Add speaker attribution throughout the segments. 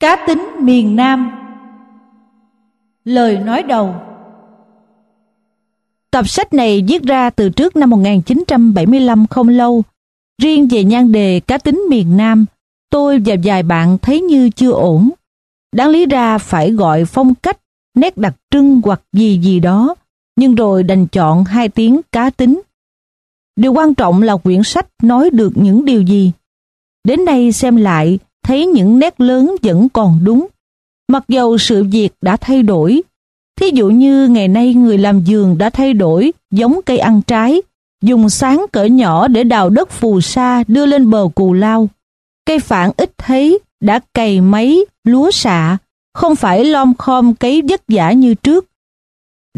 Speaker 1: Cá tính miền Nam Lời nói đầu Tập sách này viết ra từ trước năm 1975 không lâu. Riêng về nhan đề cá tính miền Nam, tôi và vài bạn thấy như chưa ổn. Đáng lý ra phải gọi phong cách, nét đặc trưng hoặc gì gì đó, nhưng rồi đành chọn hai tiếng cá tính. Điều quan trọng là quyển sách nói được những điều gì. Đến đây xem lại, thấy những nét lớn vẫn còn đúng. Mặc dầu sự việc đã thay đổi, thí dụ như ngày nay người làm giường đã thay đổi giống cây ăn trái, dùng sáng cỡ nhỏ để đào đất phù sa đưa lên bờ cù lao. Cây phản ít thấy, đã cày máy, lúa xạ, không phải lom khom cấy vất vả như trước.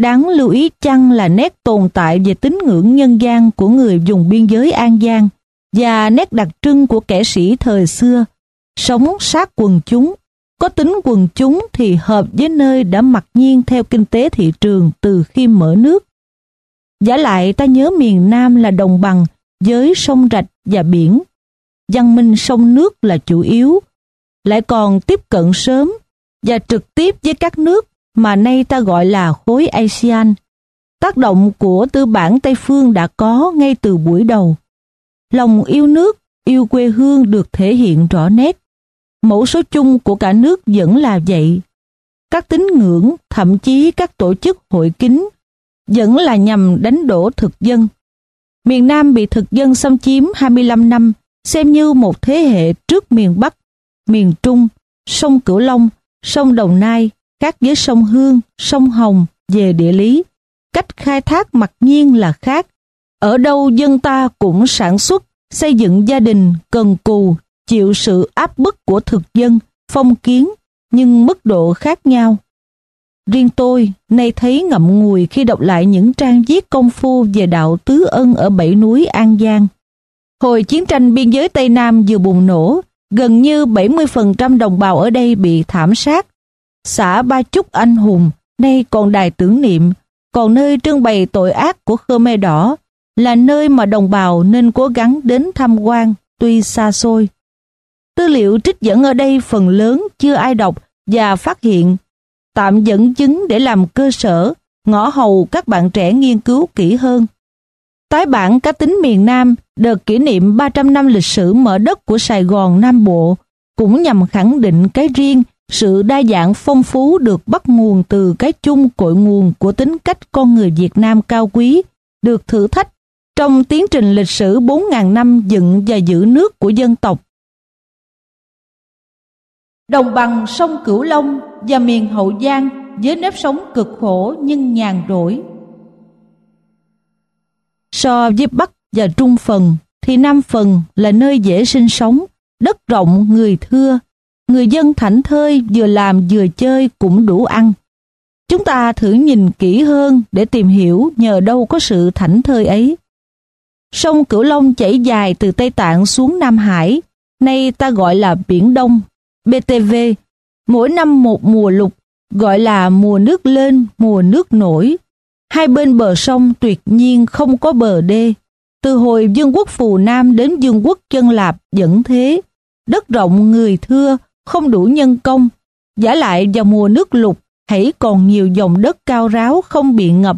Speaker 1: Đáng lưu ý chăng là nét tồn tại về tín ngưỡng nhân gian của người vùng biên giới An Giang và nét đặc trưng của kẻ sĩ thời xưa sống sát quần chúng. Có tính quần chúng thì hợp với nơi đã mặc nhiên theo kinh tế thị trường từ khi mở nước. Giả lại ta nhớ miền Nam là đồng bằng với sông rạch và biển. Văn minh sông nước là chủ yếu, lại còn tiếp cận sớm và trực tiếp với các nước mà nay ta gọi là khối ASEAN. Tác động của tư bản Tây Phương đã có ngay từ buổi đầu. Lòng yêu nước, yêu quê hương được thể hiện rõ nét mẫu số chung của cả nước vẫn là vậy. Các tín ngưỡng, thậm chí các tổ chức hội kính, vẫn là nhằm đánh đổ thực dân. Miền Nam bị thực dân xâm chiếm 25 năm, xem như một thế hệ trước miền Bắc, miền Trung, sông Cửu Long, sông Đồng Nai, khác với sông Hương, sông Hồng về địa lý. Cách khai thác mặc nhiên là khác. Ở đâu dân ta cũng sản xuất, xây dựng gia đình, cần cù, chịu sự áp bức của thực dân, phong kiến, nhưng mức độ khác nhau. Riêng tôi, nay thấy ngậm ngùi khi đọc lại những trang viết công phu về đạo Tứ Ân ở bảy núi An Giang. Hồi chiến tranh biên giới Tây Nam vừa bùng nổ, gần như 70% đồng bào ở đây bị thảm sát. Xã Ba Chúc Anh Hùng, nay còn đài tưởng niệm, còn nơi trưng bày tội ác của Khmer Đỏ, là nơi mà đồng bào nên cố gắng đến tham quan tuy xa xôi. Tư liệu trích dẫn ở đây phần lớn chưa ai đọc và phát hiện, tạm dẫn chứng để làm cơ sở, ngõ hầu các bạn trẻ nghiên cứu kỹ hơn. Tái bản cá tính miền Nam đợt kỷ niệm 300 năm lịch sử mở đất của Sài Gòn Nam Bộ cũng nhằm khẳng định cái riêng, sự đa dạng phong phú được bắt nguồn từ cái chung cội nguồn của tính cách con người Việt Nam cao quý, được thử thách trong tiến trình lịch sử 4.000 năm dựng và giữ nước của dân tộc Đồng bằng sông Cửu Long và miền Hậu Giang với nếp sống cực khổ nhưng nhàn rỗi. So với Bắc và Trung phần thì Nam phần là nơi dễ sinh sống, đất rộng người thưa, người dân thảnh thơi vừa làm vừa chơi cũng đủ ăn. Chúng ta thử nhìn kỹ hơn để tìm hiểu nhờ đâu có sự thảnh thơi ấy. Sông Cửu Long chảy dài từ Tây Tạng xuống Nam Hải, nay ta gọi là Biển Đông BTV, mỗi năm một mùa lục, gọi là mùa nước lên, mùa nước nổi. Hai bên bờ sông tuyệt nhiên không có bờ đê. Từ hồi Dương quốc Phù Nam đến Dương quốc Chân Lạp vẫn thế. Đất rộng người thưa, không đủ nhân công. Giả lại vào mùa nước lục, hãy còn nhiều dòng đất cao ráo không bị ngập,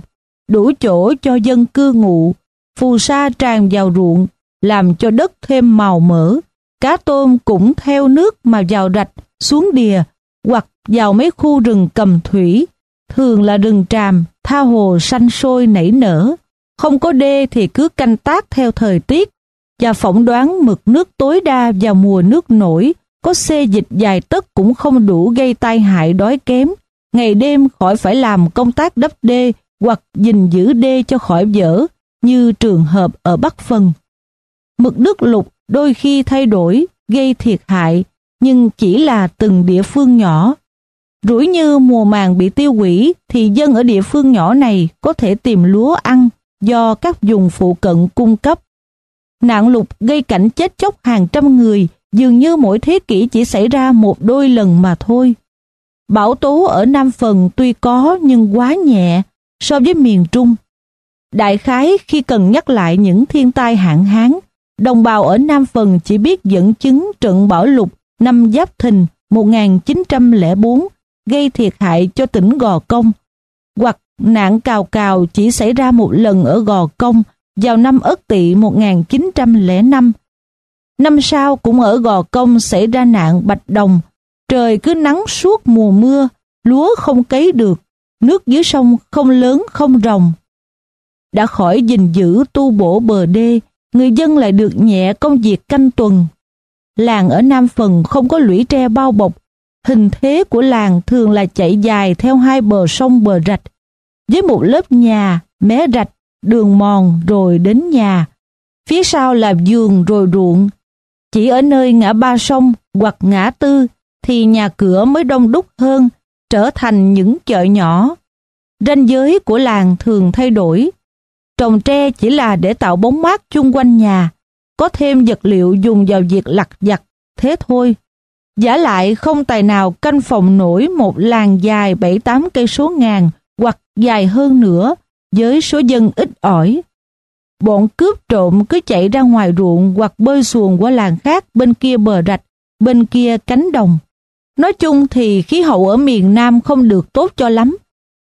Speaker 1: đủ chỗ cho dân cư ngụ. Phù sa tràn vào ruộng, làm cho đất thêm màu mỡ cá tôm cũng theo nước mà vào rạch, xuống đìa hoặc vào mấy khu rừng cầm thủy, thường là rừng tràm, tha hồ xanh sôi nảy nở. Không có đê thì cứ canh tác theo thời tiết và phỏng đoán mực nước tối đa vào mùa nước nổi, có xê dịch dài tấc cũng không đủ gây tai hại đói kém. Ngày đêm khỏi phải làm công tác đắp đê hoặc gìn giữ đê cho khỏi dở, như trường hợp ở Bắc Phần. Mực nước lục đôi khi thay đổi, gây thiệt hại, nhưng chỉ là từng địa phương nhỏ. Rủi như mùa màng bị tiêu hủy thì dân ở địa phương nhỏ này có thể tìm lúa ăn do các vùng phụ cận cung cấp. Nạn lụt gây cảnh chết chóc hàng trăm người dường như mỗi thế kỷ chỉ xảy ra một đôi lần mà thôi. Bão tố ở Nam Phần tuy có nhưng quá nhẹ so với miền Trung. Đại khái khi cần nhắc lại những thiên tai hạn hán, đồng bào ở Nam Phần chỉ biết dẫn chứng trận bão lụt năm Giáp Thìn 1904 gây thiệt hại cho tỉnh Gò Công, hoặc nạn cào cào chỉ xảy ra một lần ở Gò Công vào năm Ất Tỵ 1905. Năm sau cũng ở Gò Công xảy ra nạn bạch đồng, trời cứ nắng suốt mùa mưa, lúa không cấy được, nước dưới sông không lớn không rồng. Đã khỏi gìn giữ tu bổ bờ đê, người dân lại được nhẹ công việc canh tuần. Làng ở Nam Phần không có lũy tre bao bọc, hình thế của làng thường là chạy dài theo hai bờ sông bờ rạch, với một lớp nhà, mé rạch, đường mòn rồi đến nhà. Phía sau là giường rồi ruộng. Chỉ ở nơi ngã ba sông hoặc ngã tư thì nhà cửa mới đông đúc hơn, trở thành những chợ nhỏ. Ranh giới của làng thường thay đổi. Trồng tre chỉ là để tạo bóng mát chung quanh nhà, có thêm vật liệu dùng vào việc lặt vặt, thế thôi. Giả lại không tài nào canh phòng nổi một làng dài 7-8 cây số ngàn hoặc dài hơn nữa với số dân ít ỏi. Bọn cướp trộm cứ chạy ra ngoài ruộng hoặc bơi xuồng qua làng khác bên kia bờ rạch, bên kia cánh đồng. Nói chung thì khí hậu ở miền Nam không được tốt cho lắm.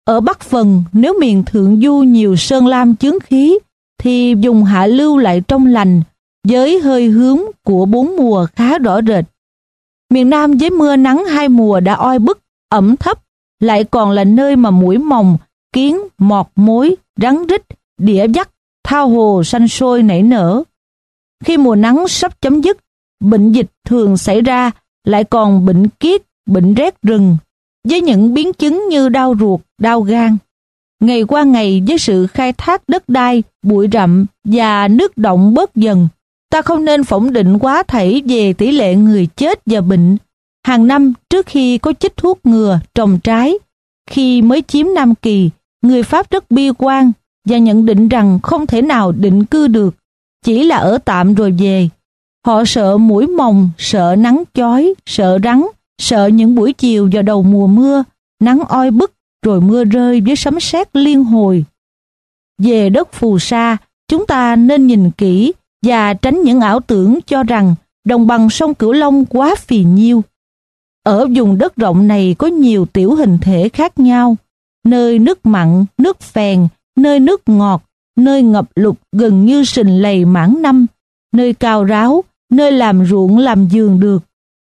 Speaker 1: Ở Bắc Phần, nếu miền Thượng Du nhiều sơn lam chướng khí, thì dùng hạ lưu lại trong lành, với hơi hướng của bốn mùa khá rõ rệt. Miền Nam với mưa nắng hai mùa đã oi bức, ẩm thấp, lại còn là nơi mà mũi mồng, kiến, mọt mối, rắn rít, đĩa dắt, thao hồ xanh sôi nảy nở. Khi mùa nắng sắp chấm dứt, bệnh dịch thường xảy ra, lại còn bệnh kiết, bệnh rét rừng, với những biến chứng như đau ruột, đau gan. Ngày qua ngày với sự khai thác đất đai, bụi rậm và nước động bớt dần, ta không nên phỏng định quá thảy về tỷ lệ người chết và bệnh. Hàng năm trước khi có chích thuốc ngừa trồng trái, khi mới chiếm Nam Kỳ, người Pháp rất bi quan và nhận định rằng không thể nào định cư được, chỉ là ở tạm rồi về. Họ sợ mũi mồng, sợ nắng chói, sợ rắn, sợ những buổi chiều vào đầu mùa mưa, nắng oi bức rồi mưa rơi với sấm sét liên hồi. Về đất phù sa, chúng ta nên nhìn kỹ và tránh những ảo tưởng cho rằng đồng bằng sông Cửu Long quá phì nhiêu. Ở vùng đất rộng này có nhiều tiểu hình thể khác nhau, nơi nước mặn, nước phèn, nơi nước ngọt, nơi ngập lụt gần như sình lầy mãn năm, nơi cao ráo, nơi làm ruộng làm giường được,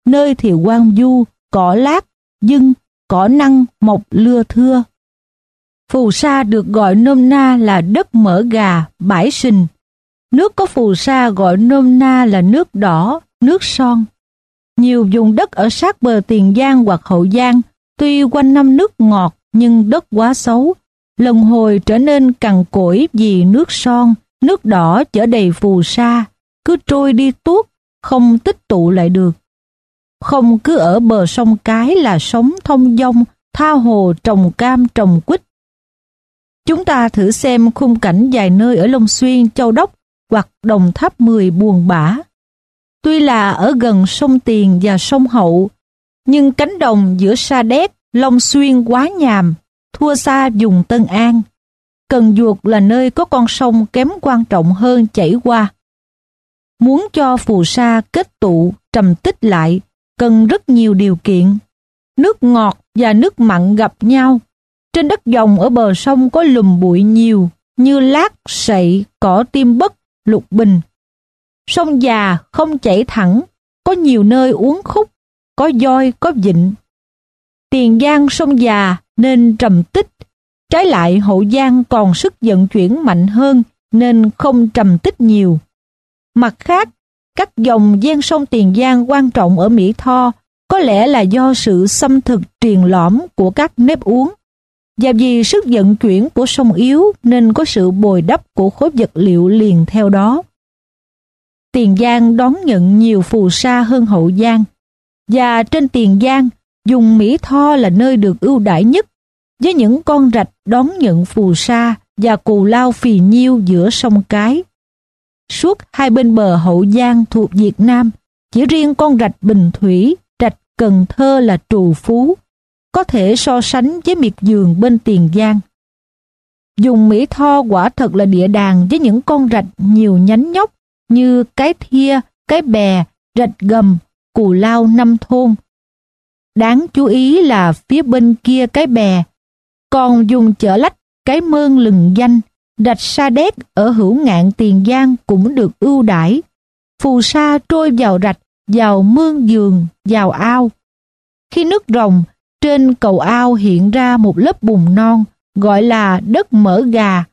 Speaker 1: nơi thì quang du, cỏ lát, dưng, cỏ năng, mọc lưa thưa. Phù sa được gọi nôm na là đất mỡ gà, bãi sình. Nước có phù sa gọi nôm na là nước đỏ, nước son. Nhiều vùng đất ở sát bờ Tiền Giang hoặc Hậu Giang, tuy quanh năm nước ngọt nhưng đất quá xấu, lần hồi trở nên cằn cỗi vì nước son, nước đỏ chở đầy phù sa, cứ trôi đi tuốt, không tích tụ lại được. Không cứ ở bờ sông Cái là sống thông dong, tha hồ trồng cam trồng quýt. Chúng ta thử xem khung cảnh dài nơi ở Long Xuyên, Châu Đốc hoặc Đồng Tháp 10 buồn bã. Tuy là ở gần sông Tiền và sông Hậu, nhưng cánh đồng giữa Sa Đéc, Long Xuyên quá nhàm, thua xa vùng Tân An. Cần Duột là nơi có con sông kém quan trọng hơn chảy qua. Muốn cho phù sa kết tụ, trầm tích lại, cần rất nhiều điều kiện. Nước ngọt và nước mặn gặp nhau. Trên đất dòng ở bờ sông có lùm bụi nhiều như lát, sậy, cỏ tim bất, lục bình. Sông già không chảy thẳng, có nhiều nơi uống khúc, có voi, có vịnh. Tiền Giang sông già nên trầm tích, trái lại Hậu Giang còn sức vận chuyển mạnh hơn nên không trầm tích nhiều. Mặt khác, các dòng gian sông Tiền Giang quan trọng ở Mỹ Tho, có lẽ là do sự xâm thực truyền lõm của các nếp uống và vì sức vận chuyển của sông yếu nên có sự bồi đắp của khối vật liệu liền theo đó. Tiền Giang đón nhận nhiều phù sa hơn Hậu Giang và trên Tiền Giang, dùng Mỹ Tho là nơi được ưu đãi nhất, với những con rạch đón nhận phù sa và cù lao phì nhiêu giữa sông Cái. Suốt hai bên bờ Hậu Giang thuộc Việt Nam, chỉ riêng con rạch Bình Thủy, rạch Cần Thơ là trù phú, có thể so sánh với miệt giường bên Tiền Giang. Dùng Mỹ Tho quả thật là địa đàng với những con rạch nhiều nhánh nhóc như cái thia, cái bè, rạch gầm, cù lao năm thôn. Đáng chú ý là phía bên kia cái bè, còn dùng chở lách cái mơn lừng danh, rạch sa đét ở hữu ngạn Tiền Giang cũng được ưu đãi. Phù sa trôi vào rạch, vào mương giường, vào ao. Khi nước rồng, trên cầu ao hiện ra một lớp bùn non, gọi là đất mỡ gà,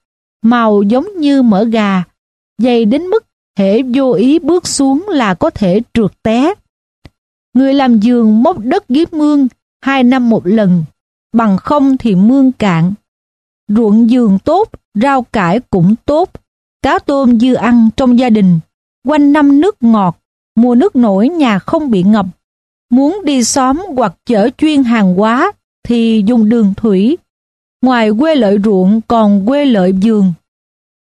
Speaker 1: màu giống như mỡ gà, dày đến mức thể vô ý bước xuống là có thể trượt té. Người làm giường móc đất dưới mương hai năm một lần, bằng không thì mương cạn. Ruộng giường tốt, rau cải cũng tốt, cá tôm dư ăn trong gia đình, quanh năm nước ngọt, mùa nước nổi nhà không bị ngập. Muốn đi xóm hoặc chở chuyên hàng hóa thì dùng đường thủy. Ngoài quê lợi ruộng còn quê lợi giường.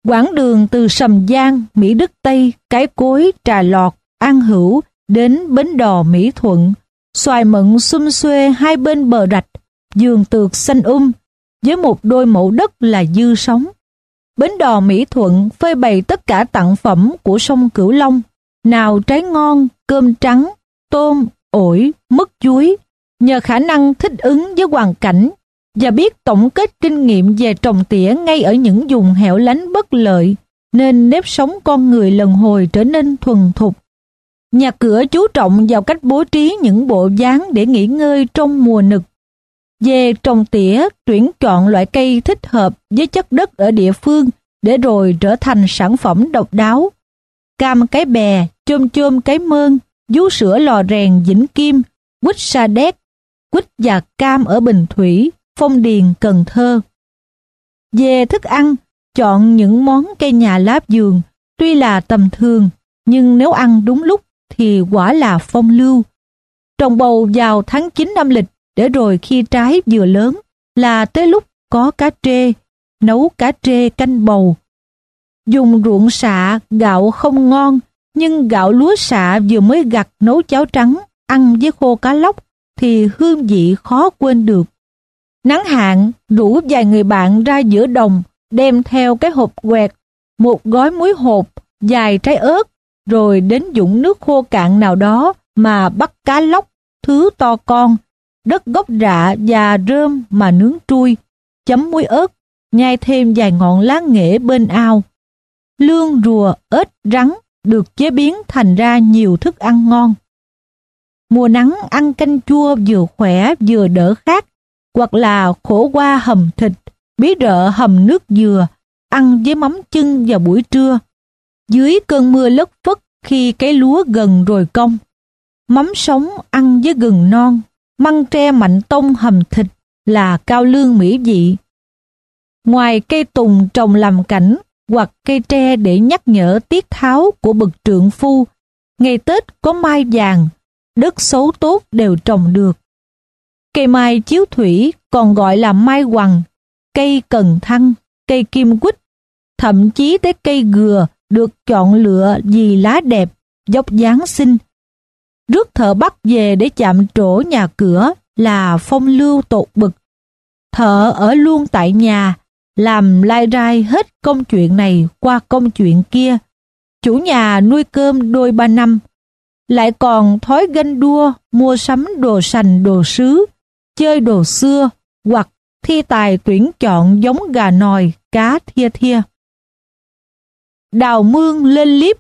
Speaker 1: Quãng đường từ Sầm Giang, Mỹ Đức Tây, Cái Cối, Trà Lọt, An Hữu đến Bến Đò Mỹ Thuận, xoài mận xum xuê hai bên bờ rạch, giường tược xanh um, với một đôi mẫu đất là dư sống. Bến đò Mỹ Thuận phơi bày tất cả tặng phẩm của sông Cửu Long, nào trái ngon, cơm trắng, tôm, ổi, mứt chuối, nhờ khả năng thích ứng với hoàn cảnh và biết tổng kết kinh nghiệm về trồng tỉa ngay ở những vùng hẻo lánh bất lợi, nên nếp sống con người lần hồi trở nên thuần thục. Nhà cửa chú trọng vào cách bố trí những bộ dáng để nghỉ ngơi trong mùa nực. Về trồng tỉa, tuyển chọn loại cây thích hợp với chất đất ở địa phương để rồi trở thành sản phẩm độc đáo. Cam cái bè, chôm chôm cái mơn, vú sữa lò rèn vĩnh kim, quýt sa đéc, quýt và cam ở Bình Thủy, Phong Điền, Cần Thơ. Về thức ăn, chọn những món cây nhà lá vườn tuy là tầm thường, nhưng nếu ăn đúng lúc thì quả là phong lưu. Trồng bầu vào tháng 9 năm lịch, để rồi khi trái vừa lớn là tới lúc có cá trê, nấu cá trê canh bầu. Dùng ruộng xạ, gạo không ngon, nhưng gạo lúa xạ vừa mới gặt nấu cháo trắng, ăn với khô cá lóc thì hương vị khó quên được. Nắng hạn, rủ vài người bạn ra giữa đồng, đem theo cái hộp quẹt, một gói muối hộp, vài trái ớt, rồi đến dũng nước khô cạn nào đó mà bắt cá lóc, thứ to con, đất gốc rạ và rơm mà nướng trui, chấm muối ớt, nhai thêm vài ngọn lá nghệ bên ao. Lương, rùa, ếch, rắn được chế biến thành ra nhiều thức ăn ngon. Mùa nắng ăn canh chua vừa khỏe vừa đỡ khát, hoặc là khổ qua hầm thịt, bí rợ hầm nước dừa, ăn với mắm chưng vào buổi trưa. Dưới cơn mưa lất phất khi cái lúa gần rồi cong, Mắm sống ăn với gừng non, măng tre mạnh tông hầm thịt là cao lương mỹ vị. Ngoài cây tùng trồng làm cảnh hoặc cây tre để nhắc nhở tiết tháo của bậc trượng phu, ngày Tết có mai vàng, đất xấu tốt đều trồng được. Cây mai chiếu thủy còn gọi là mai hoàng, cây cần thăng, cây kim quýt, thậm chí tới cây gừa được chọn lựa vì lá đẹp, dốc dáng xinh. Rước thợ bắt về để chạm trổ nhà cửa là phong lưu tột bực. Thợ ở luôn tại nhà, làm lai rai hết công chuyện này qua công chuyện kia. Chủ nhà nuôi cơm đôi ba năm, lại còn thói ganh đua mua sắm đồ sành đồ sứ, chơi đồ xưa hoặc thi tài tuyển chọn giống gà nòi, cá thia thia. Đào mương lên liếp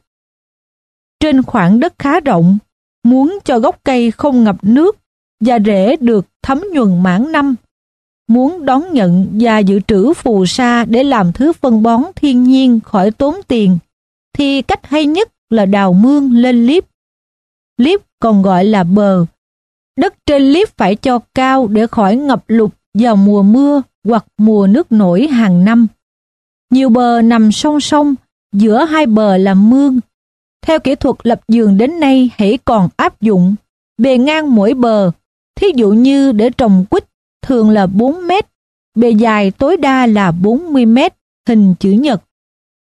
Speaker 1: Trên khoảng đất khá rộng, muốn cho gốc cây không ngập nước và rễ được thấm nhuần mãn năm, muốn đón nhận và dự trữ phù sa để làm thứ phân bón thiên nhiên khỏi tốn tiền, thì cách hay nhất là đào mương lên liếp. Liếp còn gọi là bờ. Đất trên liếp phải cho cao để khỏi ngập lụt vào mùa mưa hoặc mùa nước nổi hàng năm. Nhiều bờ nằm song song, giữa hai bờ là mương. Theo kỹ thuật lập giường đến nay hãy còn áp dụng, bề ngang mỗi bờ, thí dụ như để trồng quýt thường là 4 mét, bề dài tối đa là 40 mét, hình chữ nhật.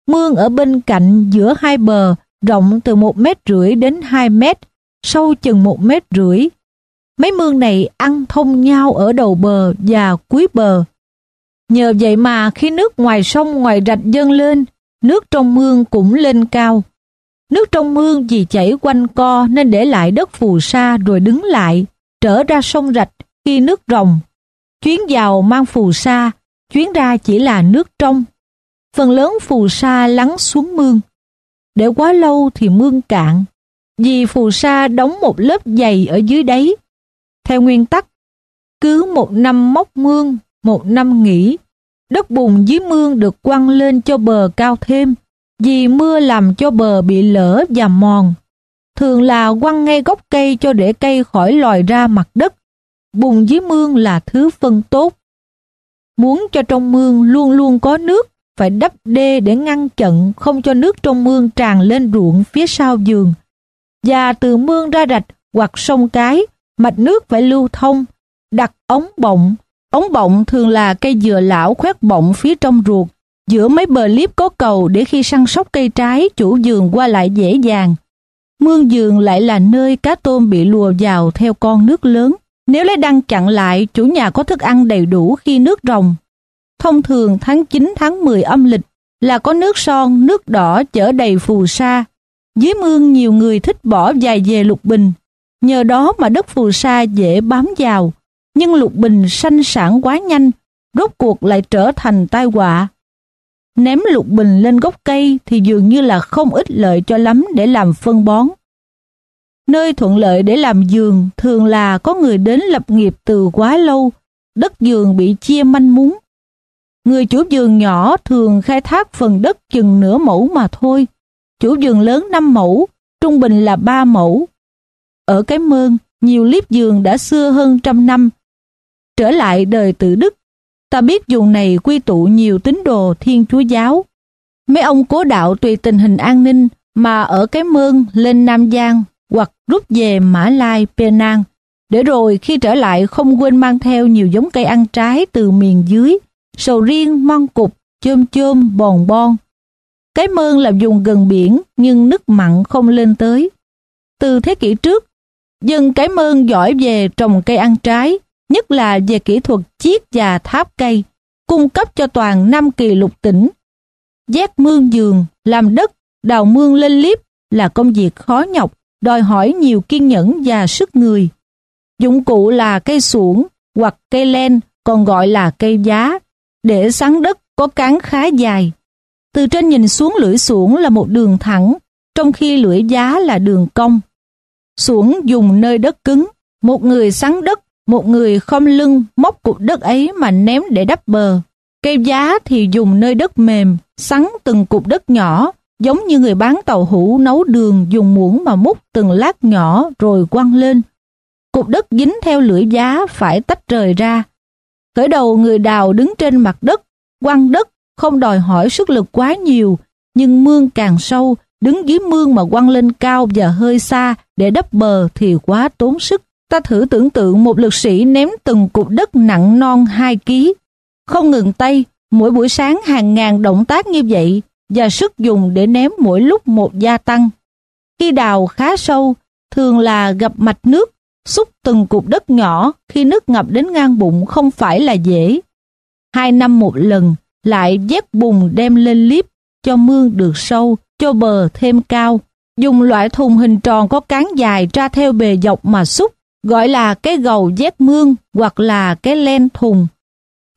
Speaker 1: Mương ở bên cạnh giữa hai bờ rộng từ 1 mét rưỡi đến 2 mét, sâu chừng 1 mét rưỡi. Mấy mương này ăn thông nhau ở đầu bờ và cuối bờ. Nhờ vậy mà khi nước ngoài sông ngoài rạch dâng lên, nước trong mương cũng lên cao. Nước trong mương vì chảy quanh co nên để lại đất phù sa rồi đứng lại, trở ra sông rạch khi nước rồng. Chuyến vào mang phù sa, chuyến ra chỉ là nước trong. Phần lớn phù sa lắng xuống mương. Để quá lâu thì mương cạn, vì phù sa đóng một lớp dày ở dưới đáy. Theo nguyên tắc, cứ một năm móc mương, một năm nghỉ, đất bùn dưới mương được quăng lên cho bờ cao thêm, vì mưa làm cho bờ bị lở và mòn. Thường là quăng ngay gốc cây cho để cây khỏi lòi ra mặt đất. Bùn dưới mương là thứ phân tốt. Muốn cho trong mương luôn luôn có nước, phải đắp đê để ngăn chặn không cho nước trong mương tràn lên ruộng phía sau giường. Và từ mương ra rạch hoặc sông cái, mạch nước phải lưu thông, đặt ống bọng. Ống bọng thường là cây dừa lão khoét bọng phía trong ruột, giữa mấy bờ liếp có cầu để khi săn sóc cây trái chủ giường qua lại dễ dàng. Mương giường lại là nơi cá tôm bị lùa vào theo con nước lớn. Nếu lấy đăng chặn lại, chủ nhà có thức ăn đầy đủ khi nước rồng. Thông thường tháng 9 tháng 10 âm lịch là có nước son, nước đỏ chở đầy phù sa. Dưới mương nhiều người thích bỏ dài về lục bình. Nhờ đó mà đất phù sa dễ bám vào. Nhưng lục bình sanh sản quá nhanh, rốt cuộc lại trở thành tai họa. Ném lục bình lên gốc cây thì dường như là không ít lợi cho lắm để làm phân bón. Nơi thuận lợi để làm giường thường là có người đến lập nghiệp từ quá lâu, đất giường bị chia manh mún. Người chủ giường nhỏ thường khai thác phần đất chừng nửa mẫu mà thôi. Chủ giường lớn 5 mẫu, trung bình là 3 mẫu. Ở cái mơn, nhiều liếp giường đã xưa hơn trăm năm. Trở lại đời tự đức, ta biết vùng này quy tụ nhiều tín đồ thiên chúa giáo. Mấy ông cố đạo tùy tình hình an ninh mà ở cái mương lên Nam Giang hoặc rút về Mã Lai, Penang, để rồi khi trở lại không quên mang theo nhiều giống cây ăn trái từ miền dưới, sầu riêng, măng cục, chôm chôm, bòn bon. Cái mương là vùng gần biển nhưng nước mặn không lên tới. Từ thế kỷ trước, dân cái mơn giỏi về trồng cây ăn trái, nhất là về kỹ thuật chiết và tháp cây, cung cấp cho toàn năm Kỳ lục tỉnh. Giác mương giường, làm đất, đào mương lên liếp là công việc khó nhọc, đòi hỏi nhiều kiên nhẫn và sức người. Dụng cụ là cây xuổng hoặc cây len, còn gọi là cây giá, để sắn đất có cán khá dài. Từ trên nhìn xuống lưỡi xuổng là một đường thẳng, trong khi lưỡi giá là đường cong. Xuổng dùng nơi đất cứng, một người sắn đất, một người không lưng móc cục đất ấy mà ném để đắp bờ. Cây giá thì dùng nơi đất mềm, sắn từng cục đất nhỏ, giống như người bán tàu hũ nấu đường dùng muỗng mà múc từng lát nhỏ rồi quăng lên. Cục đất dính theo lưỡi giá phải tách rời ra. Khởi đầu người đào đứng trên mặt đất, quăng đất không đòi hỏi sức lực quá nhiều, nhưng mương càng sâu, đứng dưới mương mà quăng lên cao và hơi xa để đắp bờ thì quá tốn sức. Ta thử tưởng tượng một lực sĩ ném từng cục đất nặng non 2 kg. Không ngừng tay, mỗi buổi sáng hàng ngàn động tác như vậy và sức dùng để ném mỗi lúc một gia tăng. Khi đào khá sâu, thường là gặp mạch nước, xúc từng cục đất nhỏ khi nước ngập đến ngang bụng không phải là dễ. Hai năm một lần, lại vét bùn đem lên liếp, cho mương được sâu, cho bờ thêm cao. Dùng loại thùng hình tròn có cán dài ra theo bề dọc mà xúc, gọi là cái gầu vét mương hoặc là cái len thùng.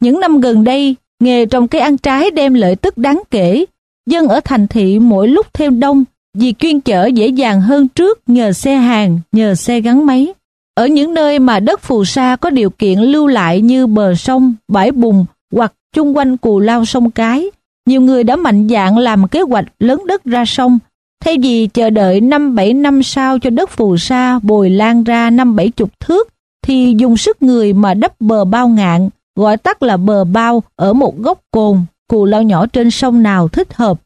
Speaker 1: Những năm gần đây, nghề trồng cây ăn trái đem lợi tức đáng kể Dân ở thành thị mỗi lúc thêm đông, vì chuyên chở dễ dàng hơn trước nhờ xe hàng, nhờ xe gắn máy. Ở những nơi mà đất phù sa có điều kiện lưu lại như bờ sông, bãi bùn hoặc chung quanh cù lao sông cái, nhiều người đã mạnh dạn làm kế hoạch lớn đất ra sông, thay vì chờ đợi năm bảy năm sau cho đất phù sa bồi lan ra năm bảy chục thước, thì dùng sức người mà đắp bờ bao ngạn, gọi tắt là bờ bao ở một góc cồn, cù lao nhỏ trên sông nào thích hợp.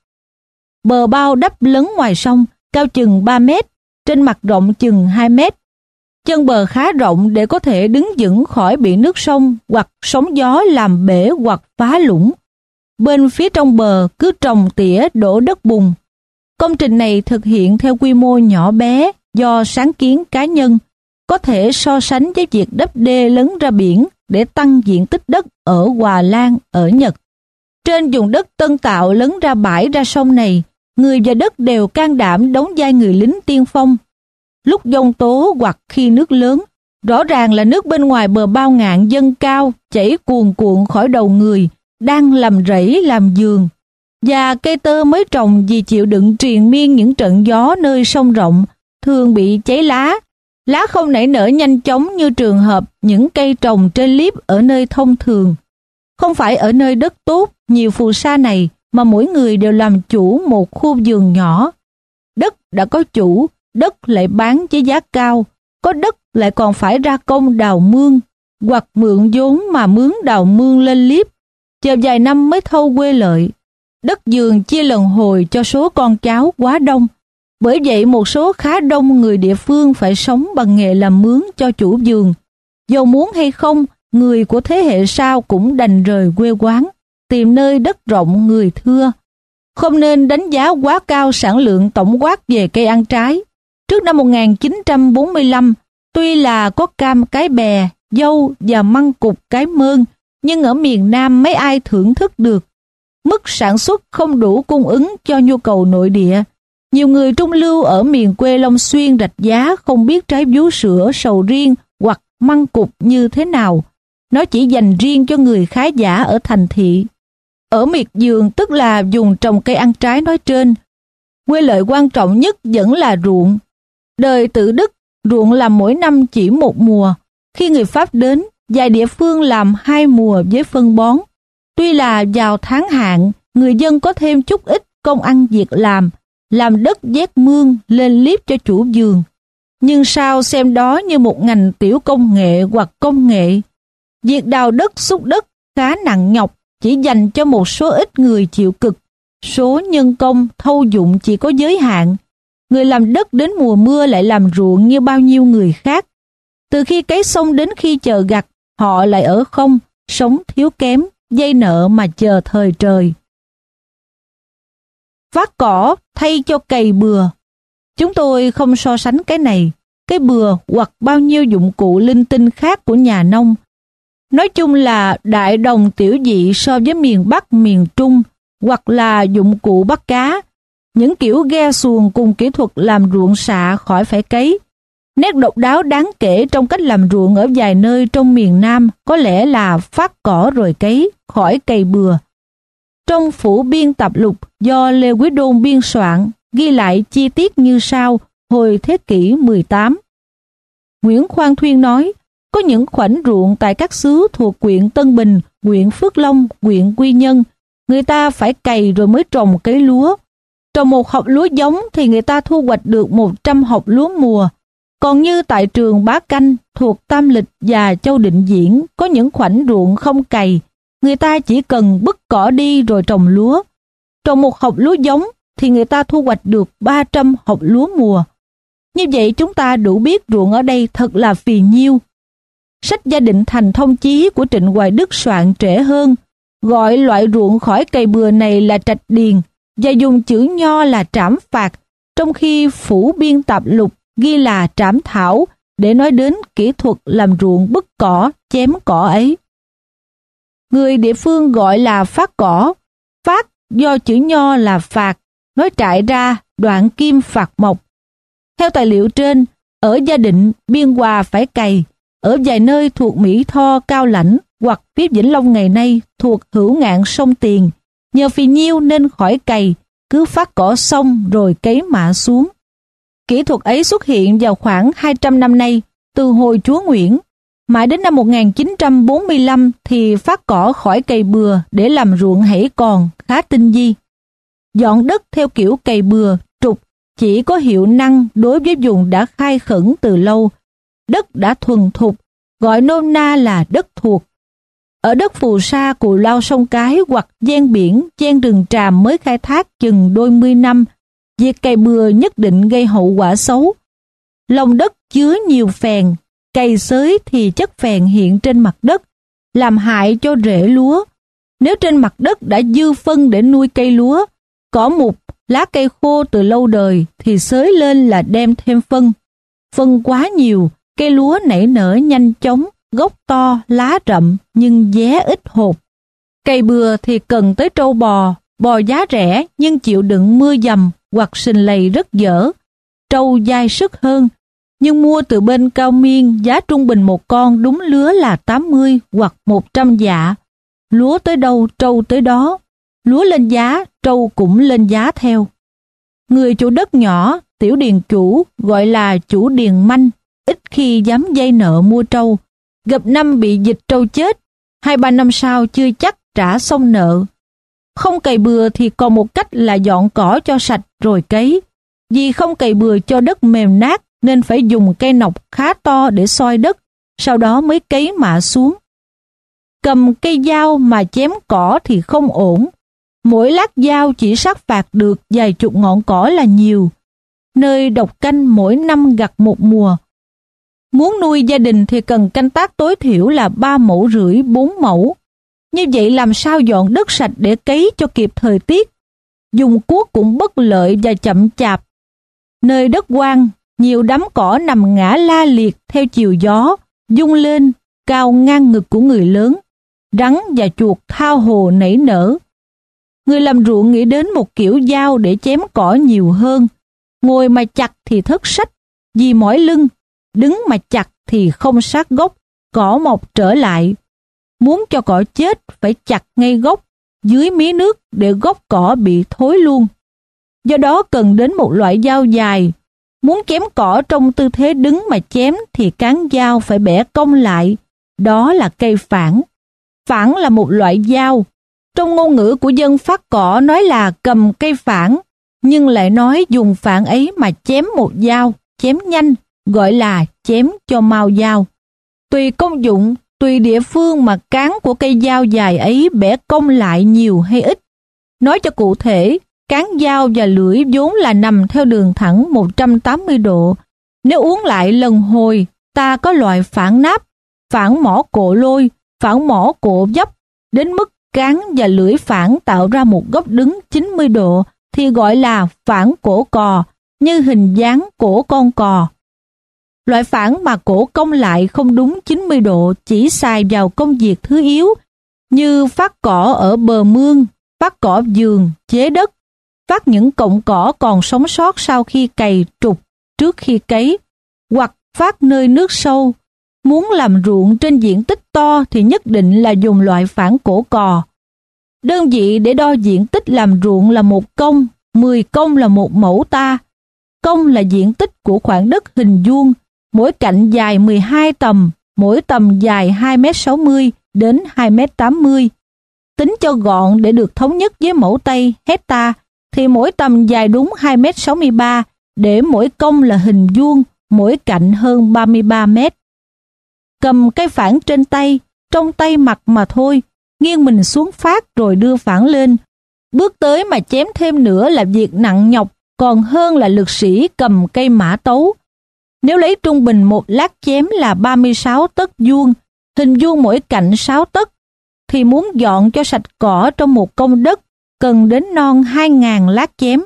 Speaker 1: Bờ bao đắp lớn ngoài sông, cao chừng 3 mét, trên mặt rộng chừng 2 mét. Chân bờ khá rộng để có thể đứng vững khỏi bị nước sông hoặc sóng gió làm bể hoặc phá lũng. Bên phía trong bờ cứ trồng tỉa đổ đất bùn. Công trình này thực hiện theo quy mô nhỏ bé do sáng kiến cá nhân, có thể so sánh với việc đắp đê lấn ra biển để tăng diện tích đất ở Hòa Lan ở Nhật. Trên vùng đất tân tạo lấn ra bãi ra sông này, người và đất đều can đảm đóng vai người lính tiên phong. Lúc dông tố hoặc khi nước lớn, rõ ràng là nước bên ngoài bờ bao ngạn dâng cao, chảy cuồn cuộn khỏi đầu người, đang làm rẫy làm giường. Và cây tơ mới trồng vì chịu đựng triền miên những trận gió nơi sông rộng, thường bị cháy lá. Lá không nảy nở nhanh chóng như trường hợp những cây trồng trên liếp ở nơi thông thường. Không phải ở nơi đất tốt, nhiều phù sa này mà mỗi người đều làm chủ một khu vườn nhỏ. Đất đã có chủ, đất lại bán với giá cao, có đất lại còn phải ra công đào mương, hoặc mượn vốn mà mướn đào mương lên liếp, chờ vài năm mới thâu quê lợi. Đất vườn chia lần hồi cho số con cháu quá đông, bởi vậy một số khá đông người địa phương phải sống bằng nghề làm mướn cho chủ vườn. Dù muốn hay không, người của thế hệ sau cũng đành rời quê quán, tìm nơi đất rộng người thưa. Không nên đánh giá quá cao sản lượng tổng quát về cây ăn trái. Trước năm 1945, tuy là có cam cái bè, dâu và măng cục cái mơn, nhưng ở miền Nam mấy ai thưởng thức được. Mức sản xuất không đủ cung ứng cho nhu cầu nội địa. Nhiều người trung lưu ở miền quê Long Xuyên rạch giá không biết trái vú sữa, sầu riêng hoặc măng cục như thế nào. Nó chỉ dành riêng cho người khá giả ở thành thị. Ở miệt dường tức là dùng trồng cây ăn trái nói trên. Nguyên lợi quan trọng nhất vẫn là ruộng. Đời tự Đức, ruộng làm mỗi năm chỉ một mùa. Khi người Pháp đến, vài địa phương làm hai mùa với phân bón. Tuy là vào tháng hạn, người dân có thêm chút ít công ăn việc làm, làm đất vét mương lên liếp cho chủ vườn. Nhưng sao xem đó như một ngành tiểu công nghệ hoặc công nghệ. Việc đào đất xúc đất khá nặng nhọc, chỉ dành cho một số ít người chịu cực. Số nhân công thâu dụng chỉ có giới hạn. Người làm đất đến mùa mưa lại làm ruộng như bao nhiêu người khác. Từ khi cấy xong đến khi chờ gặt, họ lại ở không, sống thiếu kém, dây nợ mà chờ thời trời. vác cỏ thay cho cày bừa. Chúng tôi không so sánh cái này, cái bừa hoặc bao nhiêu dụng cụ linh tinh khác của nhà nông. Nói chung là đại đồng tiểu dị so với miền Bắc, miền Trung, hoặc là dụng cụ bắt cá, những kiểu ghe xuồng cùng kỹ thuật làm ruộng xạ khỏi phải cấy. Nét độc đáo đáng kể trong cách làm ruộng ở vài nơi trong miền Nam có lẽ là phát cỏ rồi cấy, khỏi cây bừa. Trong phủ biên tập lục do Lê Quý Đôn biên soạn, ghi lại chi tiết như sau hồi thế kỷ 18. Nguyễn Khoan Thuyên nói, có những khoảnh ruộng tại các xứ thuộc huyện Tân Bình, huyện Phước Long, huyện Quy Nhân, người ta phải cày rồi mới trồng cấy lúa. Trồng một hộp lúa giống thì người ta thu hoạch được 100 hộp lúa mùa. Còn như tại trường Bá Canh thuộc Tam Lịch và Châu Định Diễn có những khoảnh ruộng không cày, người ta chỉ cần bứt cỏ đi rồi trồng lúa. Trồng một hộp lúa giống thì người ta thu hoạch được 300 hộp lúa mùa. Như vậy chúng ta đủ biết ruộng ở đây thật là phì nhiêu. Sách gia định thành thông chí của Trịnh Hoài Đức soạn trễ hơn, gọi loại ruộng khỏi cây bừa này là trạch điền và dùng chữ nho là trảm phạt, trong khi phủ biên tạp lục ghi là trảm thảo để nói đến kỹ thuật làm ruộng bứt cỏ, chém cỏ ấy. Người địa phương gọi là phát cỏ, phát do chữ nho là phạt, nói trại ra đoạn kim phạt mộc. Theo tài liệu trên, ở gia định biên hòa phải cày, ở vài nơi thuộc Mỹ Tho Cao Lãnh hoặc Tiếp Vĩnh Long ngày nay thuộc hữu ngạn sông Tiền, nhờ phì nhiêu nên khỏi cày, cứ phát cỏ xong rồi cấy mạ xuống. Kỹ thuật ấy xuất hiện vào khoảng 200 năm nay, từ hồi chúa Nguyễn. Mãi đến năm 1945 thì phát cỏ khỏi cây bừa để làm ruộng hãy còn khá tinh vi. Dọn đất theo kiểu cây bừa, trục chỉ có hiệu năng đối với vùng đã khai khẩn từ lâu. Đất đã thuần thục, gọi nôm na là đất thuộc. Ở đất phù sa cù lao sông cái hoặc gian biển, gian rừng tràm mới khai thác chừng đôi mươi năm, việc cày bừa nhất định gây hậu quả xấu. Lòng đất chứa nhiều phèn, cày xới thì chất phèn hiện trên mặt đất, làm hại cho rễ lúa. Nếu trên mặt đất đã dư phân để nuôi cây lúa, cỏ mục, lá cây khô từ lâu đời thì xới lên là đem thêm phân. Phân quá nhiều, cây lúa nảy nở nhanh chóng, gốc to, lá rậm nhưng giá ít hột. Cây bừa thì cần tới trâu bò, bò giá rẻ nhưng chịu đựng mưa dầm hoặc sinh lầy rất dở. Trâu dai sức hơn, nhưng mua từ bên cao miên giá trung bình một con đúng lứa là 80 hoặc 100 dạ. Lúa tới đâu trâu tới đó, lúa lên giá, trâu cũng lên giá theo. Người chủ đất nhỏ, tiểu điền chủ gọi là chủ điền manh, ít khi dám dây nợ mua trâu. Gặp năm bị dịch trâu chết, hai ba năm sau chưa chắc trả xong nợ. Không cày bừa thì còn một cách là dọn cỏ cho sạch rồi cấy. Vì không cày bừa cho đất mềm nát nên phải dùng cây nọc khá to để soi đất, sau đó mới cấy mạ xuống. Cầm cây dao mà chém cỏ thì không ổn, Mỗi lát dao chỉ sát phạt được vài chục ngọn cỏ là nhiều. Nơi độc canh mỗi năm gặt một mùa. Muốn nuôi gia đình thì cần canh tác tối thiểu là 3 mẫu rưỡi 4 mẫu. Như vậy làm sao dọn đất sạch để cấy cho kịp thời tiết. Dùng cuốc cũng bất lợi và chậm chạp. Nơi đất quang, nhiều đám cỏ nằm ngã la liệt theo chiều gió, dung lên, cao ngang ngực của người lớn. Rắn và chuột thao hồ nảy nở, Người làm ruộng nghĩ đến một kiểu dao để chém cỏ nhiều hơn. Ngồi mà chặt thì thất sách, vì mỏi lưng. Đứng mà chặt thì không sát gốc, cỏ mọc trở lại. Muốn cho cỏ chết phải chặt ngay gốc, dưới mía nước để gốc cỏ bị thối luôn. Do đó cần đến một loại dao dài. Muốn chém cỏ trong tư thế đứng mà chém thì cán dao phải bẻ cong lại. Đó là cây phản. Phản là một loại dao trong ngôn ngữ của dân phát cỏ nói là cầm cây phản, nhưng lại nói dùng phản ấy mà chém một dao, chém nhanh, gọi là chém cho mau dao. Tùy công dụng, tùy địa phương mà cán của cây dao dài ấy bẻ cong lại nhiều hay ít. Nói cho cụ thể, cán dao và lưỡi vốn là nằm theo đường thẳng 180 độ. Nếu uống lại lần hồi, ta có loại phản náp, phản mỏ cổ lôi, phản mỏ cổ dấp, đến mức cán và lưỡi phản tạo ra một góc đứng 90 độ thì gọi là phản cổ cò, như hình dáng cổ con cò. Loại phản mà cổ cong lại không đúng 90 độ chỉ xài vào công việc thứ yếu, như phát cỏ ở bờ mương, phát cỏ giường, chế đất, phát những cọng cỏ còn sống sót sau khi cày trục trước khi cấy, hoặc phát nơi nước sâu, Muốn làm ruộng trên diện tích to thì nhất định là dùng loại phản cổ cò. Đơn vị để đo diện tích làm ruộng là một công, 10 công là một mẫu ta. Công là diện tích của khoảng đất hình vuông, mỗi cạnh dài 12 tầm, mỗi tầm dài 2m60 đến 2m80. Tính cho gọn để được thống nhất với mẫu Tây hecta thì mỗi tầm dài đúng 2m63 để mỗi công là hình vuông, mỗi cạnh hơn 33 mét cầm cây phản trên tay, trong tay mặt mà thôi, nghiêng mình xuống phát rồi đưa phản lên. Bước tới mà chém thêm nữa là việc nặng nhọc, còn hơn là lực sĩ cầm cây mã tấu. Nếu lấy trung bình một lát chém là 36 tấc vuông, hình vuông mỗi cạnh 6 tấc, thì muốn dọn cho sạch cỏ trong một công đất cần đến non 2.000 lát chém.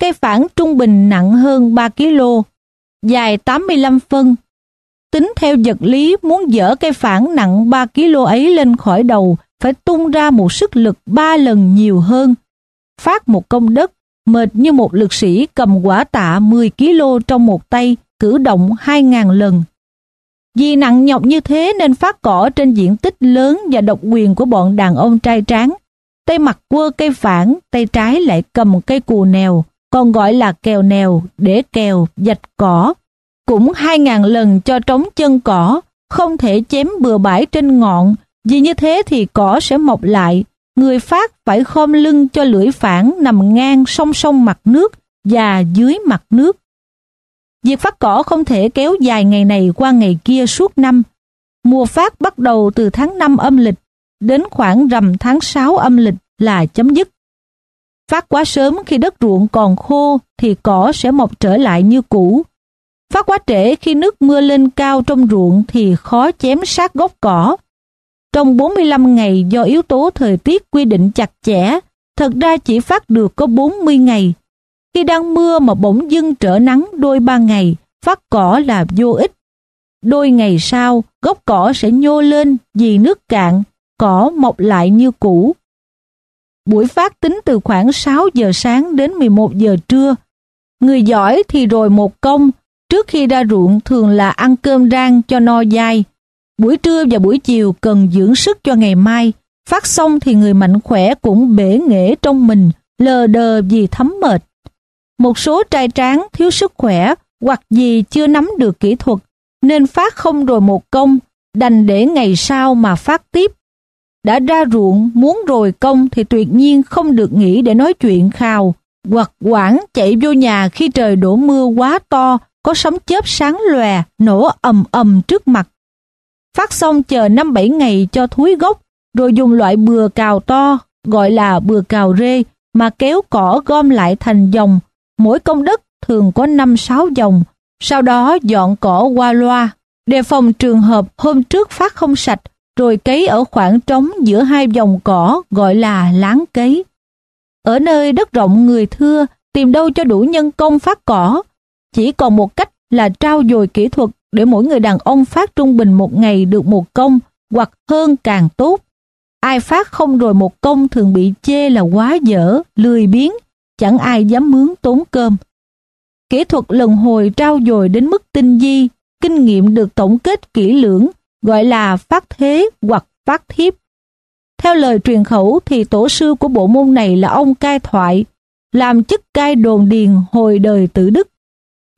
Speaker 1: Cây phản trung bình nặng hơn 3 kg, dài 85 phân, Tính theo vật lý muốn dỡ cây phản nặng 3 kg ấy lên khỏi đầu phải tung ra một sức lực 3 lần nhiều hơn. Phát một công đất, mệt như một lực sĩ cầm quả tạ 10 kg trong một tay, cử động 2.000 lần. Vì nặng nhọc như thế nên phát cỏ trên diện tích lớn và độc quyền của bọn đàn ông trai tráng. tay mặt quơ cây phản, tay trái lại cầm cây cù nèo, còn gọi là kèo nèo để kèo, dạch cỏ. Cũng 2.000 lần cho trống chân cỏ, không thể chém bừa bãi trên ngọn, vì như thế thì cỏ sẽ mọc lại. Người phát phải khom lưng cho lưỡi phản nằm ngang song song mặt nước và dưới mặt nước. Việc phát cỏ không thể kéo dài ngày này qua ngày kia suốt năm. Mùa phát bắt đầu từ tháng 5 âm lịch, đến khoảng rằm tháng 6 âm lịch là chấm dứt. Phát quá sớm khi đất ruộng còn khô thì cỏ sẽ mọc trở lại như cũ. Phát quá trễ khi nước mưa lên cao trong ruộng thì khó chém sát gốc cỏ. Trong 45 ngày do yếu tố thời tiết quy định chặt chẽ, thật ra chỉ phát được có 40 ngày. Khi đang mưa mà bỗng dưng trở nắng đôi ba ngày, phát cỏ là vô ích. Đôi ngày sau, gốc cỏ sẽ nhô lên vì nước cạn, cỏ mọc lại như cũ. Buổi phát tính từ khoảng 6 giờ sáng đến 11 giờ trưa. Người giỏi thì rồi một công, trước khi ra ruộng thường là ăn cơm rang cho no dai. Buổi trưa và buổi chiều cần dưỡng sức cho ngày mai. Phát xong thì người mạnh khỏe cũng bể nghễ trong mình, lờ đờ vì thấm mệt. Một số trai tráng thiếu sức khỏe hoặc gì chưa nắm được kỹ thuật nên phát không rồi một công, đành để ngày sau mà phát tiếp. Đã ra ruộng muốn rồi công thì tuyệt nhiên không được nghỉ để nói chuyện khào, hoặc quảng chạy vô nhà khi trời đổ mưa quá to, có sấm chớp sáng lòe, nổ ầm ầm trước mặt. Phát xong chờ năm bảy ngày cho thúi gốc, rồi dùng loại bừa cào to, gọi là bừa cào rê, mà kéo cỏ gom lại thành dòng. Mỗi công đất thường có 5-6 dòng, sau đó dọn cỏ qua loa, đề phòng trường hợp hôm trước phát không sạch, rồi cấy ở khoảng trống giữa hai dòng cỏ gọi là láng cấy. Ở nơi đất rộng người thưa, tìm đâu cho đủ nhân công phát cỏ. Chỉ còn một cách là trao dồi kỹ thuật để mỗi người đàn ông phát trung bình một ngày được một công hoặc hơn càng tốt. Ai phát không rồi một công thường bị chê là quá dở, lười biếng, chẳng ai dám mướn tốn cơm. Kỹ thuật lần hồi trao dồi đến mức tinh di, kinh nghiệm được tổng kết kỹ lưỡng, gọi là phát thế hoặc phát thiếp. Theo lời truyền khẩu thì tổ sư của bộ môn này là ông cai thoại, làm chức cai đồn điền hồi đời tử đức.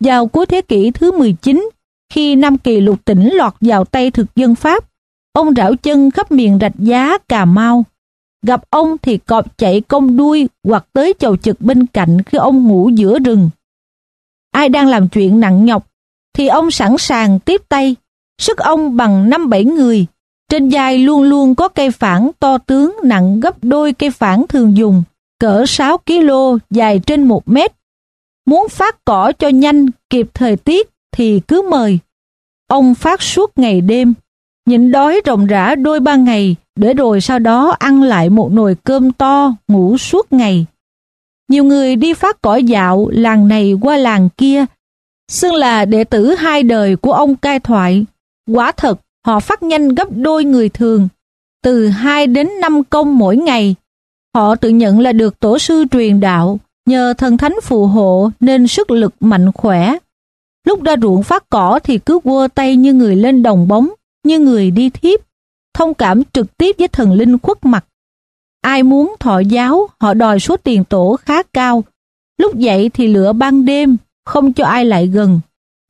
Speaker 1: Vào cuối thế kỷ thứ 19, khi Nam Kỳ lục tỉnh lọt vào tay thực dân Pháp, ông rảo chân khắp miền rạch giá Cà Mau. Gặp ông thì cọp chạy công đuôi hoặc tới chầu trực bên cạnh khi ông ngủ giữa rừng. Ai đang làm chuyện nặng nhọc thì ông sẵn sàng tiếp tay. Sức ông bằng năm bảy người. Trên vai luôn luôn có cây phản to tướng nặng gấp đôi cây phản thường dùng, cỡ 6 kg, dài trên 1 mét. Muốn phát cỏ cho nhanh, kịp thời tiết thì cứ mời. Ông phát suốt ngày đêm, nhịn đói rộng rã đôi ba ngày, để rồi sau đó ăn lại một nồi cơm to, ngủ suốt ngày. Nhiều người đi phát cỏ dạo làng này qua làng kia, xưng là đệ tử hai đời của ông cai thoại. Quả thật, họ phát nhanh gấp đôi người thường, từ 2 đến 5 công mỗi ngày. Họ tự nhận là được tổ sư truyền đạo, nhờ thần thánh phù hộ nên sức lực mạnh khỏe. Lúc ra ruộng phát cỏ thì cứ quơ tay như người lên đồng bóng, như người đi thiếp, thông cảm trực tiếp với thần linh khuất mặt. Ai muốn thọ giáo, họ đòi số tiền tổ khá cao. Lúc dậy thì lửa ban đêm, không cho ai lại gần.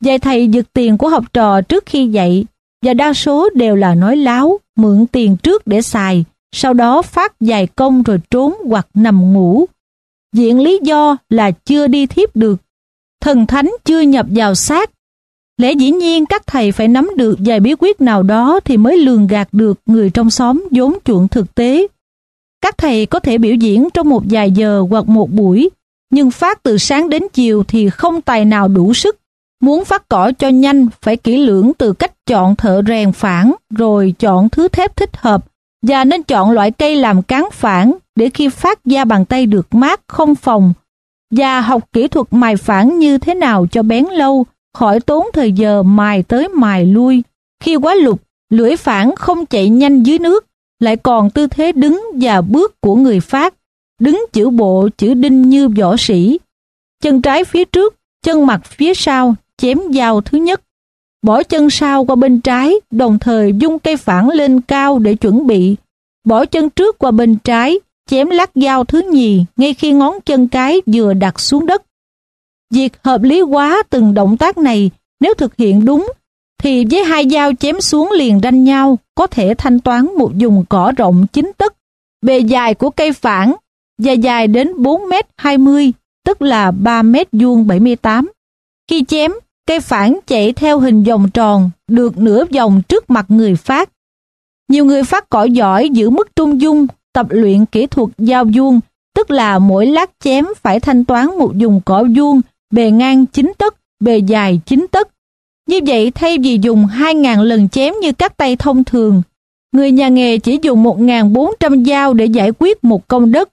Speaker 1: Dạy thầy giật tiền của học trò trước khi dạy, và đa số đều là nói láo, mượn tiền trước để xài, sau đó phát dài công rồi trốn hoặc nằm ngủ. Diện lý do là chưa đi thiếp được, thần thánh chưa nhập vào xác. Lẽ dĩ nhiên các thầy phải nắm được vài bí quyết nào đó thì mới lường gạt được người trong xóm vốn chuộng thực tế. Các thầy có thể biểu diễn trong một vài giờ hoặc một buổi, nhưng phát từ sáng đến chiều thì không tài nào đủ sức. Muốn phát cỏ cho nhanh phải kỹ lưỡng từ cách chọn thợ rèn phản rồi chọn thứ thép thích hợp và nên chọn loại cây làm cán phản để khi phát da bàn tay được mát không phòng và học kỹ thuật mài phản như thế nào cho bén lâu khỏi tốn thời giờ mài tới mài lui. Khi quá lục, lưỡi phản không chạy nhanh dưới nước lại còn tư thế đứng và bước của người phát, đứng chữ bộ chữ đinh như võ sĩ. Chân trái phía trước, chân mặt phía sau, chém dao thứ nhất. Bỏ chân sau qua bên trái, đồng thời dung cây phản lên cao để chuẩn bị. Bỏ chân trước qua bên trái, chém lát dao thứ nhì ngay khi ngón chân cái vừa đặt xuống đất. Việc hợp lý quá từng động tác này nếu thực hiện đúng thì với hai dao chém xuống liền ranh nhau có thể thanh toán một vùng cỏ rộng 9 tấc, bề dài của cây phản và dài đến 4 mét 20, tức là 3 mét vuông 78. Khi chém, cây phản chạy theo hình vòng tròn, được nửa vòng trước mặt người phát. Nhiều người phát cỏ giỏi giữ mức trung dung, tập luyện kỹ thuật giao vuông, tức là mỗi lát chém phải thanh toán một vùng cỏ vuông, bề ngang 9 tấc, bề dài 9 tấc. Như vậy thay vì dùng 2.000 lần chém như các tay thông thường, người nhà nghề chỉ dùng 1.400 dao để giải quyết một công đất.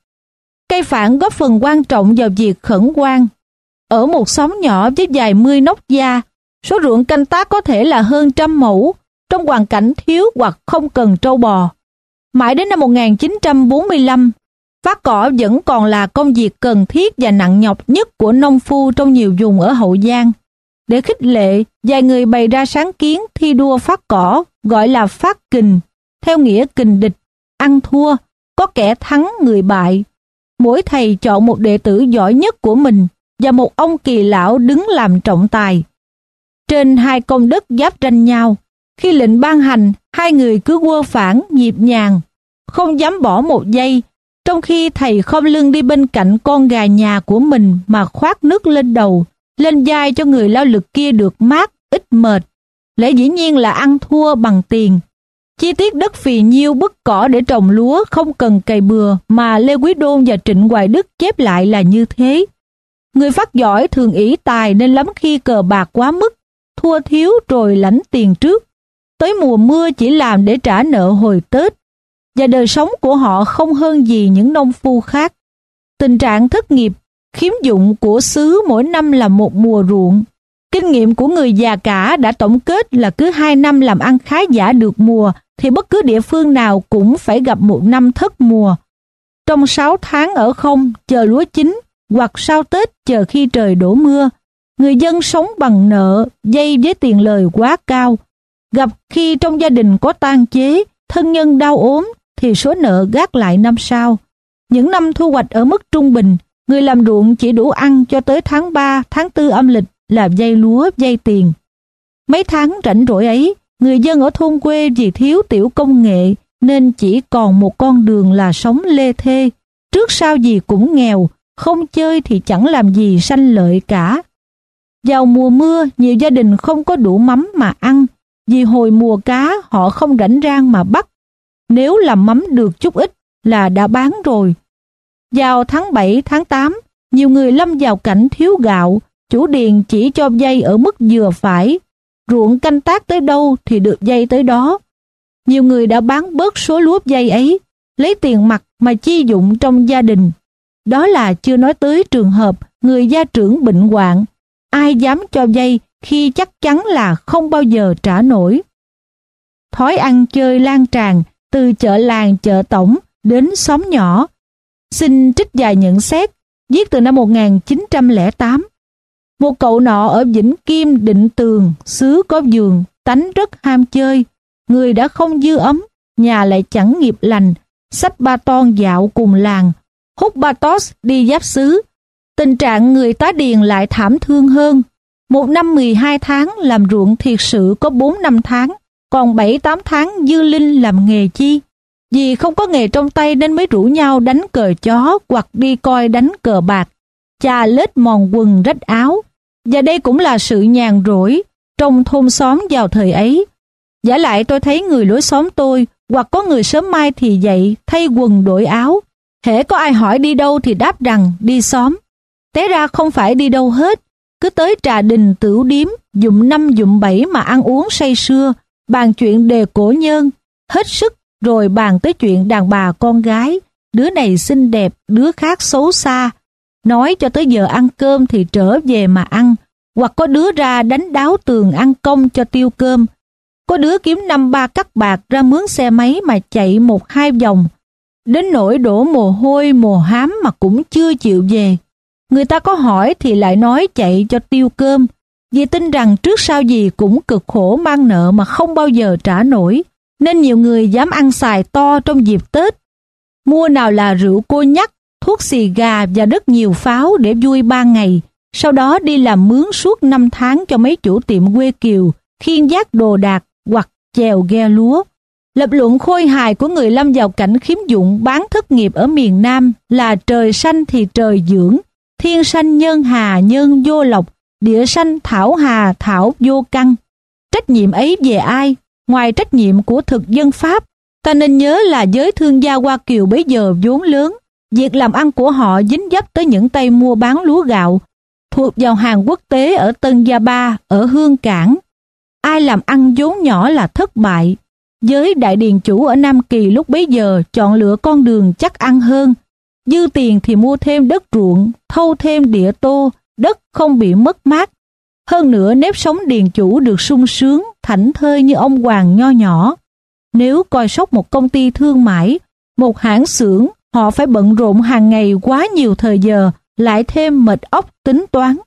Speaker 1: Cây phản góp phần quan trọng vào việc khẩn quan. Ở một xóm nhỏ với dài 10 nóc da, số ruộng canh tác có thể là hơn trăm mẫu, trong hoàn cảnh thiếu hoặc không cần trâu bò. Mãi đến năm 1945, phát cỏ vẫn còn là công việc cần thiết và nặng nhọc nhất của nông phu trong nhiều vùng ở Hậu Giang. Để khích lệ, vài người bày ra sáng kiến thi đua phát cỏ gọi là phát kình, theo nghĩa kình địch, ăn thua, có kẻ thắng người bại. Mỗi thầy chọn một đệ tử giỏi nhất của mình và một ông kỳ lão đứng làm trọng tài. Trên hai công đất giáp tranh nhau, khi lệnh ban hành, hai người cứ quơ phản nhịp nhàng, không dám bỏ một giây, trong khi thầy khom lưng đi bên cạnh con gà nhà của mình mà khoát nước lên đầu, lên vai cho người lao lực kia được mát, ít mệt. Lẽ dĩ nhiên là ăn thua bằng tiền. Chi tiết đất phì nhiêu bức cỏ để trồng lúa không cần cày bừa mà Lê Quý Đôn và Trịnh Hoài Đức chép lại là như thế. Người phát giỏi thường ý tài nên lắm khi cờ bạc quá mức, thua thiếu rồi lãnh tiền trước. Tới mùa mưa chỉ làm để trả nợ hồi Tết. Và đời sống của họ không hơn gì những nông phu khác. Tình trạng thất nghiệp khiếm dụng của xứ mỗi năm là một mùa ruộng. Kinh nghiệm của người già cả đã tổng kết là cứ hai năm làm ăn khá giả được mùa thì bất cứ địa phương nào cũng phải gặp một năm thất mùa. Trong sáu tháng ở không chờ lúa chín hoặc sau Tết chờ khi trời đổ mưa, người dân sống bằng nợ dây với tiền lời quá cao. Gặp khi trong gia đình có tan chế, thân nhân đau ốm thì số nợ gác lại năm sau. Những năm thu hoạch ở mức trung bình, Người làm ruộng chỉ đủ ăn cho tới tháng 3, tháng 4 âm lịch là dây lúa, dây tiền. Mấy tháng rảnh rỗi ấy, người dân ở thôn quê vì thiếu tiểu công nghệ nên chỉ còn một con đường là sống lê thê. Trước sau gì cũng nghèo, không chơi thì chẳng làm gì sanh lợi cả. Vào mùa mưa, nhiều gia đình không có đủ mắm mà ăn, vì hồi mùa cá họ không rảnh rang mà bắt. Nếu làm mắm được chút ít là đã bán rồi, vào tháng 7, tháng 8, nhiều người lâm vào cảnh thiếu gạo, chủ điền chỉ cho dây ở mức vừa phải. Ruộng canh tác tới đâu thì được dây tới đó. Nhiều người đã bán bớt số lúa dây ấy, lấy tiền mặt mà chi dụng trong gia đình. Đó là chưa nói tới trường hợp người gia trưởng bệnh hoạn, ai dám cho dây khi chắc chắn là không bao giờ trả nổi. Thói ăn chơi lan tràn từ chợ làng chợ tổng đến xóm nhỏ, Xin trích dài nhận xét, viết từ năm 1908. Một cậu nọ ở Vĩnh Kim định tường, xứ có giường, tánh rất ham chơi. Người đã không dư ấm, nhà lại chẳng nghiệp lành, sách ba ton dạo cùng làng, hút ba tos đi giáp xứ. Tình trạng người tá điền lại thảm thương hơn. Một năm 12 tháng làm ruộng thiệt sự có 4 năm tháng, còn 7-8 tháng dư linh làm nghề chi. Vì không có nghề trong tay nên mới rủ nhau đánh cờ chó hoặc đi coi đánh cờ bạc, chà lết mòn quần rách áo. Và đây cũng là sự nhàn rỗi trong thôn xóm vào thời ấy. Giả lại tôi thấy người lối xóm tôi hoặc có người sớm mai thì dậy thay quần đổi áo. Hễ có ai hỏi đi đâu thì đáp rằng đi xóm. Té ra không phải đi đâu hết, cứ tới trà đình tửu điếm, dụng năm dụng bảy mà ăn uống say sưa, bàn chuyện đề cổ nhân, hết sức rồi bàn tới chuyện đàn bà con gái, đứa này xinh đẹp, đứa khác xấu xa. Nói cho tới giờ ăn cơm thì trở về mà ăn, hoặc có đứa ra đánh đáo tường ăn công cho tiêu cơm. Có đứa kiếm năm ba cắt bạc ra mướn xe máy mà chạy một hai vòng. Đến nỗi đổ mồ hôi mồ hám mà cũng chưa chịu về. Người ta có hỏi thì lại nói chạy cho tiêu cơm, vì tin rằng trước sau gì cũng cực khổ mang nợ mà không bao giờ trả nổi nên nhiều người dám ăn xài to trong dịp Tết. Mua nào là rượu cô nhắc, thuốc xì gà và rất nhiều pháo để vui ba ngày. Sau đó đi làm mướn suốt năm tháng cho mấy chủ tiệm quê kiều, khiên giác đồ đạc hoặc chèo ghe lúa. Lập luận khôi hài của người lâm vào cảnh khiếm dụng bán thất nghiệp ở miền Nam là trời xanh thì trời dưỡng, thiên sanh nhân hà nhân vô lộc, địa sanh thảo hà thảo vô căn. Trách nhiệm ấy về ai? Ngoài trách nhiệm của thực dân Pháp, ta nên nhớ là giới thương gia Hoa Kiều bấy giờ vốn lớn, việc làm ăn của họ dính dấp tới những tay mua bán lúa gạo, thuộc vào hàng quốc tế ở Tân Gia Ba, ở Hương Cảng. Ai làm ăn vốn nhỏ là thất bại. Giới đại điền chủ ở Nam Kỳ lúc bấy giờ chọn lựa con đường chắc ăn hơn. Dư tiền thì mua thêm đất ruộng, thâu thêm địa tô, đất không bị mất mát. Hơn nữa nếp sống điền chủ được sung sướng, thảnh thơi như ông hoàng nho nhỏ. Nếu coi sóc một công ty thương mại, một hãng xưởng, họ phải bận rộn hàng ngày quá nhiều thời giờ, lại thêm mệt óc tính toán.